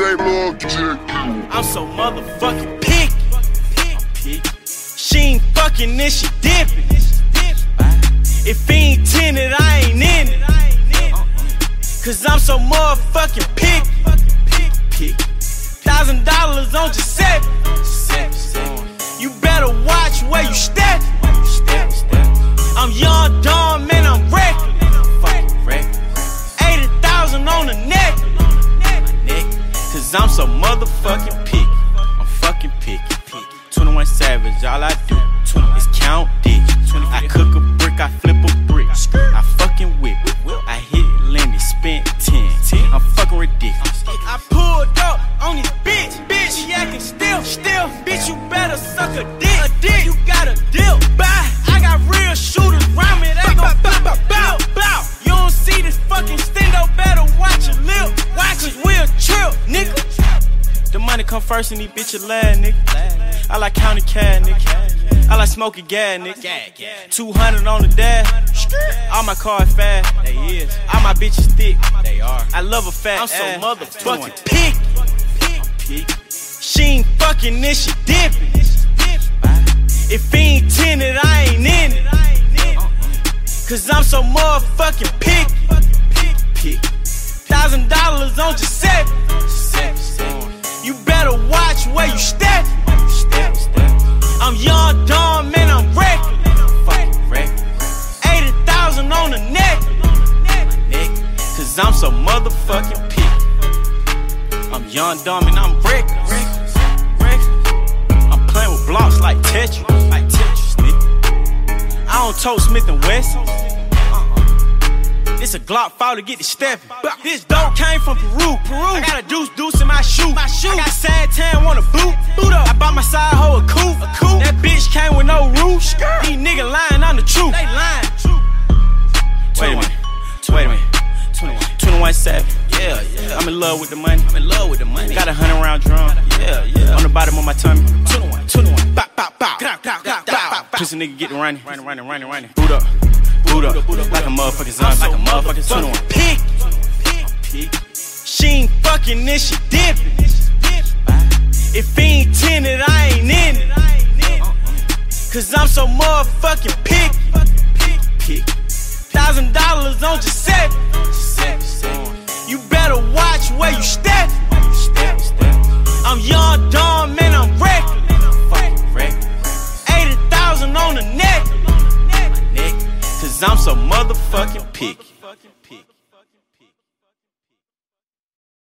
I'm so motherfucking picky. She ain't fucking, then she dipping. If he ain't tinted, I ain't in it. Cause I'm so motherfucking picky. Thousand dollars on Giuseppe. You better watch where you step. I'm young, dumb, man, I'm reckless. 80,000 on the neck. Cause I'm so motherfucking picky. I'm fucking picky. 21 Savage, all I do is count digits. I cook a brick, I flip a brick. I fucking whip. I hit Lenny, spent 10. I'm fucking ridiculous. I pulled up on this bitch, bitch. She acting still, still. Bitch, you better suck a dick. A dick, you got a deal. Bye. I got real shooters round me. They gon' bow, bow, money come first and these bitches last, nigga. I like county cash, nigga. I like smoking gas, nigga. 200 on the dash. All my cars fast. They is. All my bitches thick. They are. I love a fat I'm so motherfucking picky. She ain't fucking, then she dipping. If he ain't tinted, I ain't in it. Cause I'm so motherfucking picky. Thousand dollars on Giuseppe. Cause I'm so motherfucking picky. I'm young, dumb, and I'm reckless. I'm playing with blocks like Tetris. Like Tetris, nigga. I don't tote Smith and Wesson. Uh-uh. This a Glock fall to get the steppin'. This dope came from Peru. Peru. I got a deuce deuce in my shoe. My shoe. I got sad tan, want a boot. Boot up. I bought my side hoe a coupe. A coupe. That bitch came with no roof. These niggas lying in love with the money. I'm in love with the money. Got a hundred round drum. Yeah, yeah. On the bottom of my tummy. 21. 21. Bop, bop, bop. Grab, grab, grab, grab. Pussy nigga get running. Running, running, running, running. Boot up. Boot up. Like a motherfucking zombie. Like a motherfucking 21. Pick. pick. She ain't fucking, this, she dipping. If he ain't tinted, I ain't in it. Cause I'm so motherfucking Cause I'm so motherfucking picky.